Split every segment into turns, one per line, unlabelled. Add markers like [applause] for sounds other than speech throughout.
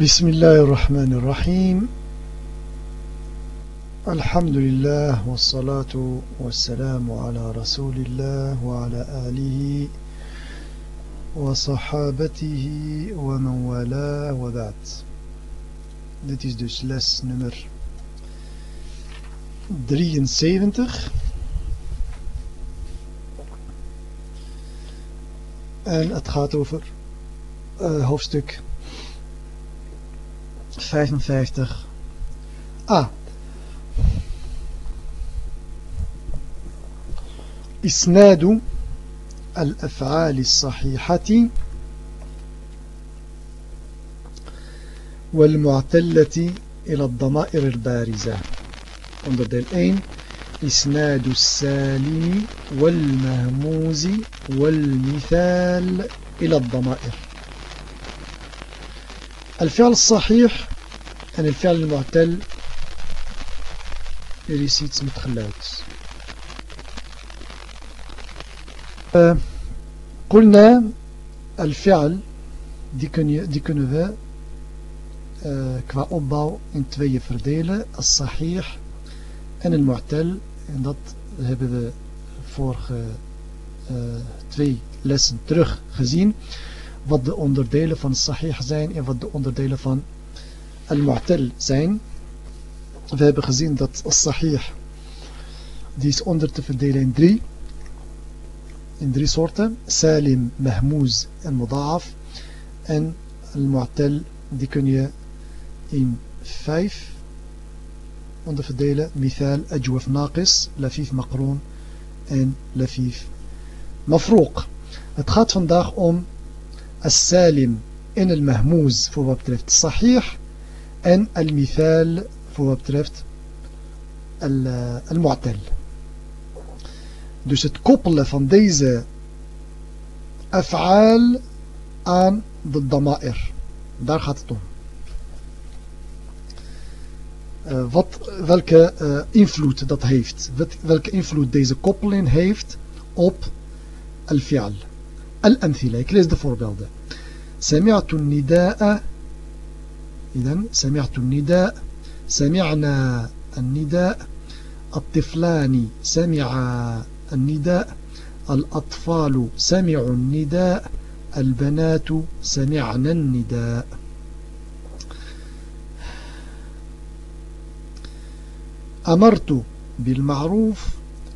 بسم الله الرحمن الرحيم. الحمد لله والصلاة والسلام على رسول الله وعلى آله وصحابته ومن والاه وبعد. Dit is dus les nummer 73 en het gaat over uh, hoofdstuk 55 A. إسناد الأفعال الصحيحة والمعتلة إلى الضمائر البارزة. Onderdeel 1 إسناد السالم والمهموز والمثال إلى الضمائر. الفعل الصحيح en الفعل المعتل er met geluid uh, قلنا الفعل uh, qua opbouw in tweeën verdelen as-sahih en al-mu'tal en dat hebben we vorige uh, twee lessen terug gezien wat de onderdelen van sahih zijn en wat de onderdelen van al-mu'tal zijn. We hebben gezien dat sahih die is onder te verdelen in drie. In drie soorten. Salim, mahmouz en muda'af. En al-mu'tal die kun je in vijf onderverdelen. Mithal, ajwaf naqis, lafif maqroon en lafif mafroq. Het gaat vandaag om السالم en المهموز voor wat betreft sahih en al-mithal voor wat betreft al-mu'tal. Dus het koppelen van deze af'aal aan de dama'ir. Daar gaat het om. Uh, wat, welke uh, invloed dat heeft. Welke invloed deze koppeling heeft op al-fi'al. الأمثلة. يكليز ده ده سمعت النداء. إذن سمعت النداء. سمعنا النداء. الطفلان سمع النداء. الأطفال سمعوا النداء. البنات سمعنا النداء. أمرت بالمعروف.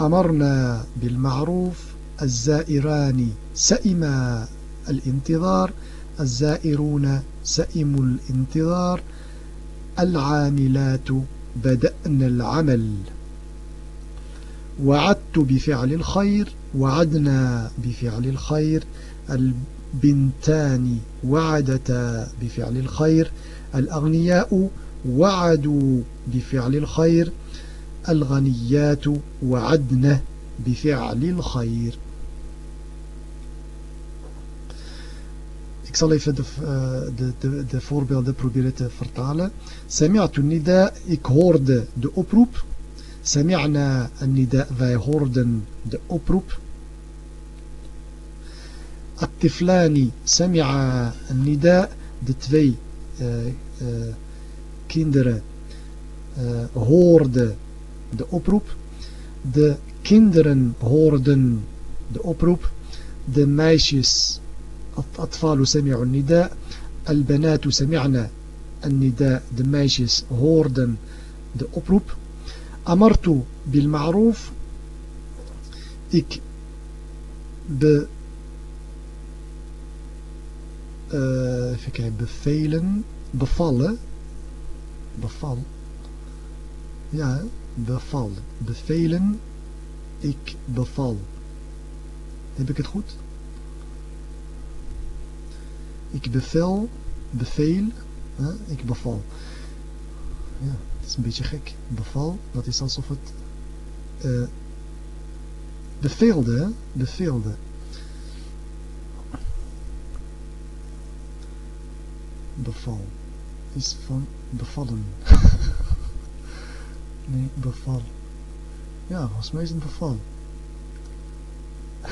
أمرنا بالمعروف. الزائران سئما الانتظار الزائرون سئموا الانتظار العاملات بدأنا العمل. وعدت بفعل الخير وعدنا بفعل الخير. البنتان وعدتا بفعل الخير. الأغنياء وعدوا بفعل الخير. الغنيات وعدنا بفعل الخير. Ik zal even de, uh, de, de, de voorbeelden proberen te vertalen. Sami'atu nida, ik hoorde de oproep. Sami'na nida, wij hoorden de oproep. At-tiflani, sami'a nida, de twee uh, uh, kinderen hoorden de oproep. De kinderen hoorden de oproep. De meisjes الأطفال سمعوا النداء البنات سمعنا النداء de meisjes hoorden de oproep أمرت بالمعروف ik be uh, even kijken, bevelen bevallen beval ja, beval bevelen ik beval heb ik het goed? Ik bevel, beveel, hè, ik beval. Ja, het is een beetje gek. Beval, dat is alsof het uh, beveelde, hè? beveelde. Beval is van bevallen. [laughs] nee, beval. Ja, volgens mij is het beval. [laughs]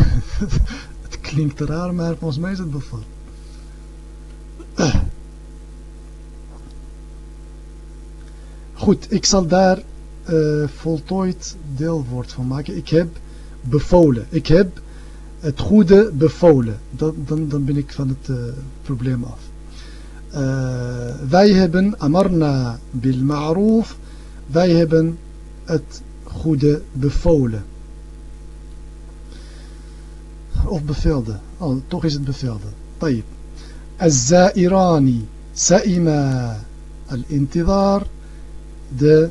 het klinkt raar, maar volgens mij is het beval. goed, ik zal daar uh, voltooid deelwoord van maken. Ik heb bevolen. Ik heb het goede bevolen. Dan, dan, dan ben ik van het uh, probleem af. Uh, wij hebben amarna bil ma'roof. Wij hebben het goede bevolen. Of bevelde. Oh, toch is het bevelde. طيب. الزائراني سئما الانتظار De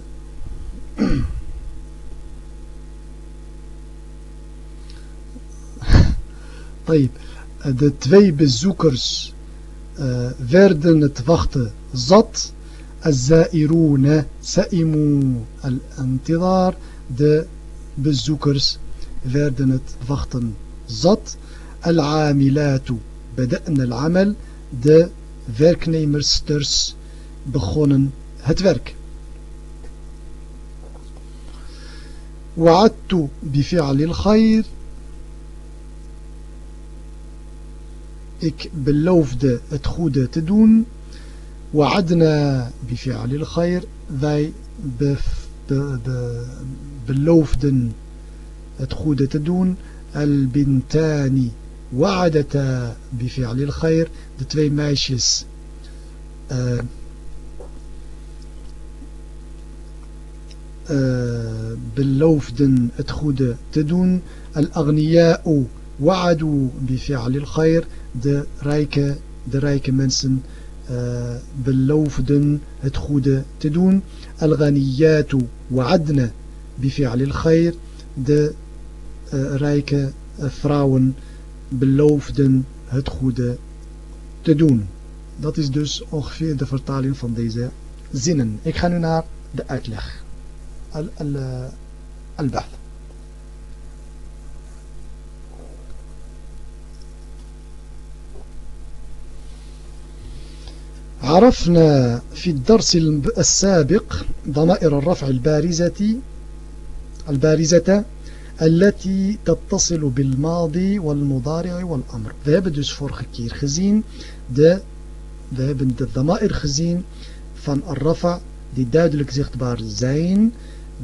طيب de twee bezoekers uh, werden het wachten zat الزائرون سئموا الانتظار de bezoekers werden het wachten zat العاملات بدأنا العمل de werknemersters begonnen het werk وعدت بفعل الخير ik beloofde het goede te doen وعدنا بفعل الخير wij be, be, be, beloofden het goede te doen البنتان وعدتا بفعل الخير de twee meisjes uh, beloofden het goede te doen الأغنياء وعدوا بفعل الخير de rijke, de rijke mensen uh, beloofden het goede te doen الغنيات وعدنا بفعل الخير de uh, rijke uh, vrouwen beloofden het goede te doen. Dat is dus ongeveer de vertaling van deze zinnen. Ik ga nu naar de uitleg. Al-Bahth. عرفنا في الدرس السابق ضمائر الرفع البارزة البارزة التي تتصل بالماضي والمضارع والأمر. We hebben dus vorige keer gezien de, we hebben de ضمائر gezien van الرفع die duidelijk zichtbaar zijn,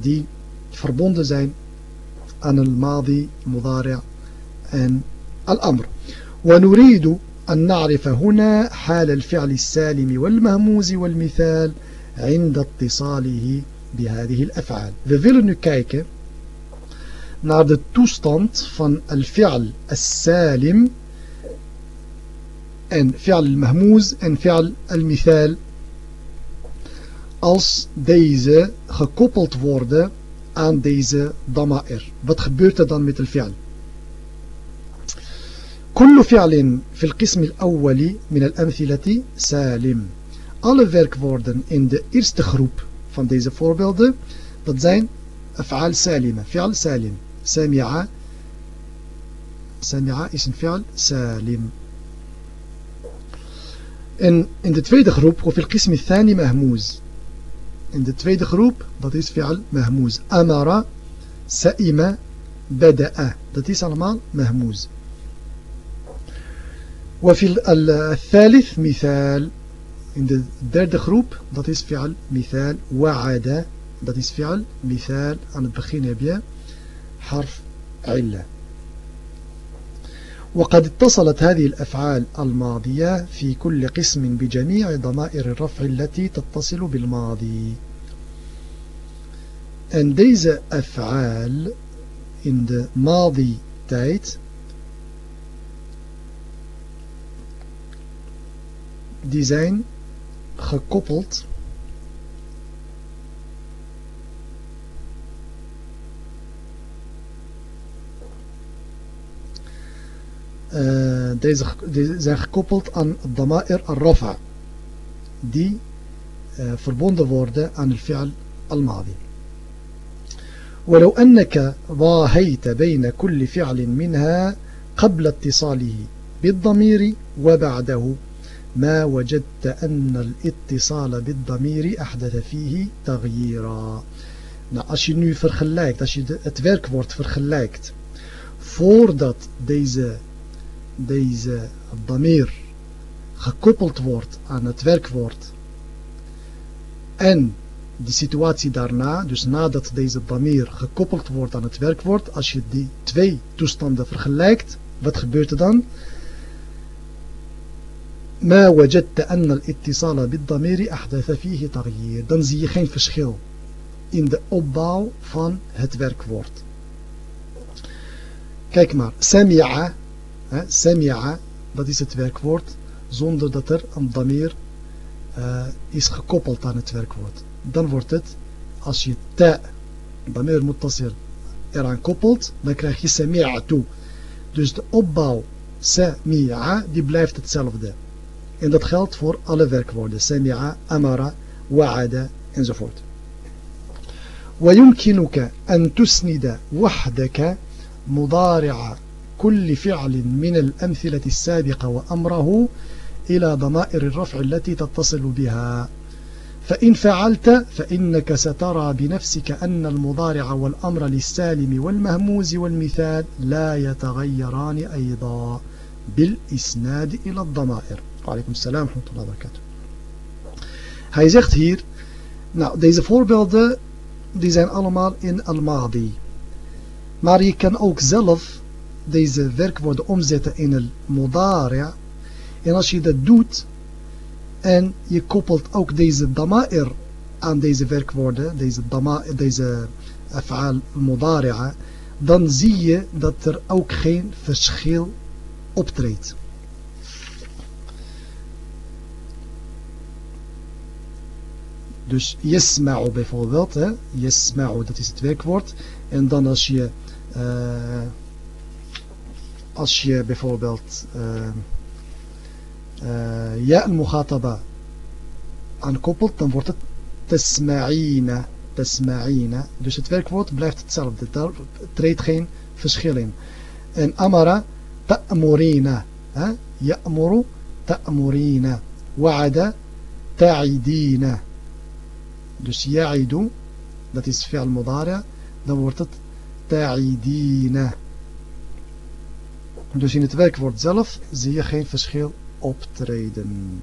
die verbonden zijn aan الماضي, المضارع en الأمر. ونريد أن نعرف هنا حال الفعل السالم والمهموز والمثال عند اتصاله بهذه الأفعال. We willen nu kijken naar de toestand van al-fi'al al-salim en fi'al al-mahmouz en fi'al al-mithal als deze gekoppeld worden aan deze dama'ir. Wat gebeurt er dan met al-fi'al? كل فعل في القسم الأول من الأمثلة سالم alle werkwoorden in de eerste groep van deze voorbeelden dat zijn af'al salima, fi'al salim سمع سمع is een fi'al salim. En in de tweede groep, of القسم الثاني مهموز. In de tweede groep, dat is fi'al mahmouz. Amara, sa'ima, bada'a. Dat is allemaal mahmouz. الثالث مثال in de derde groep dat is fi'al مثال وعد dat is fi'al مثال aan het begin heb je حرف علة وقد اتصلت هذه الأفعال الماضية في كل قسم بجميع ضمائر الرفع التي تتصل بالماضي. En deze af'aal in de madi tijd die zijn gekoppeld deze, deze zijn gekoppeld aan dama'ir al-rafa die uh, verbonden worden aan al-fi'al al-madi ولو أنك ضاهيت بين كل فعل منها قبل اتصاله بالضمير وبعده ما وجدت أن الاتصال بالضمير أحدث فيه تغييرا Nou, als je nu vergelijkt, als je het werkwoord vergelijkt, voordat deze deze damir gekoppeld wordt aan het werkwoord en de situatie daarna, dus nadat deze damir gekoppeld wordt aan het werkwoord, als je die twee toestanden vergelijkt, wat gebeurt er dan? ما وجدت أن الاتصال بالضمير أحدث فيه تغيير dan zie je geen verschil in de opbouw van het werkwoord kijk maar Sami'a sami'a dat is het werkwoord zonder dat er een damir uh, is gekoppeld aan het werkwoord dan wordt het als je ta damir muttasir eraan koppelt dan krijg je sami'a toe dus de opbouw sami'a die blijft hetzelfde En dat geldt voor alle werkwoorden. Sami'a, amara, wa'ada enzovoort. ويمكنك أن تسند وحدك مضارع كل فعل من الأمثلة السابقة وأمره إلى ضمائر الرفع التي تتصل بها فإن فعلت فإنك سترى بنفسك أن المضارع والأمر للسالم والمهموز والمثال لا يتغيران أيضا بالإسناد إلى الضمائر Alaikum salam wa barakatuh. Hij zegt hier, nou deze voorbeelden die zijn allemaal in. Maar je kan ook zelf deze werkwoorden omzetten in een mudari. En als je dat doet en je koppelt ook deze dama'ir aan deze werkwoorden, deze, dama, deze af'al mudari'a, dan zie je dat er ook geen verschil optreedt. Dus yesma'u bijvoorbeeld. Hè? Yesma'u, dat is het werkwoord. En dan als je... Uh, als je bijvoorbeeld... Uh, uh, ja al-mughataba aankoppelt, dan wordt het tasma'ina. Tasma'ina. Dus het werkwoord blijft hetzelfde. Daar treedt geen verschil in. En amara, ta'murina. Ya'muru, ta'murina. Wa'ada, ta'idina. Dus ya'idu, dat is fi'al mudari, dan wordt het ta'idina. Dus in het werkwoord zelf zie je geen verschil optreden.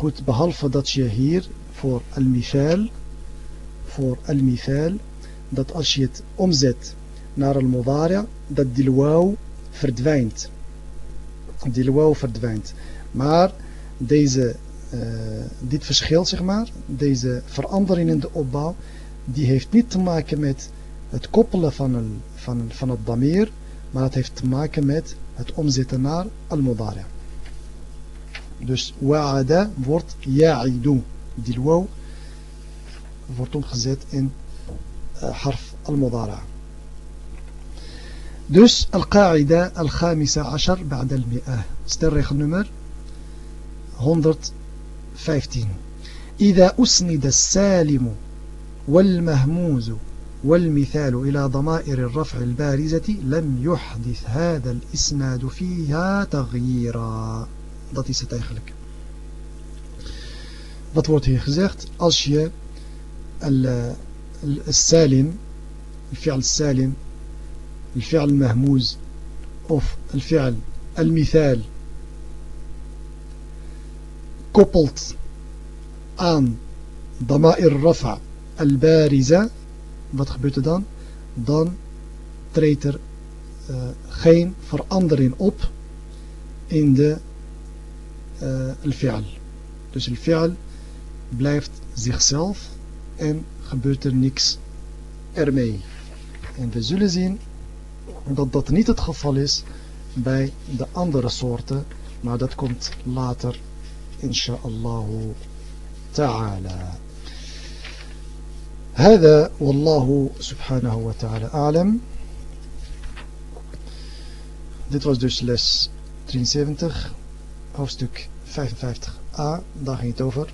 goed, behalve dat je hier voor al-mithal, voor al-mithal, dat als je het omzet naar al-mudari, dat die verdwijnt. Die verdwijnt. Maar deze, uh, dit verschil, zeg maar, deze verandering in de opbouw, die heeft niet te maken met het koppelen van, el, van, van het damir, maar het heeft te maken met het omzetten naar al-mudari. Dus wa'ada wordt ya'idu. Die wordt omgezet in حرف المضارع دوس القاعدة الخامسة عشر بعد المئة. استرخ نمر 115 إذا أسند السالم والمهموز والمثال إلى ضمائر الرفع البارزة لم يحدث هذا الإسناد فيها تغييرا. ضتي ستأخلك Wat wordt hier gezegd? Als je eh, السالم الفعل السالم الفعل المهموز أوف الفعل المثال. كوبلت عن ضمائر الرفع البارزة ماذا تحدث دان دان تريتر آه، خين فراندرين أوب عند آه، الفعل. dus الفعل blijft zichzelf en gebeurt er niks ermee en we zullen zien dat dat niet het geval is bij de andere soorten maar dat komt later inshallah ta'ala هذا والله سبحانه وتعالى أعلم Dit was dus les 73 hoofdstuk 55a, daar ging het over.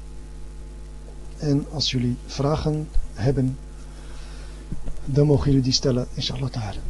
En als jullie vragen hebben, dan mogen jullie die stellen, inshallah ta'ala.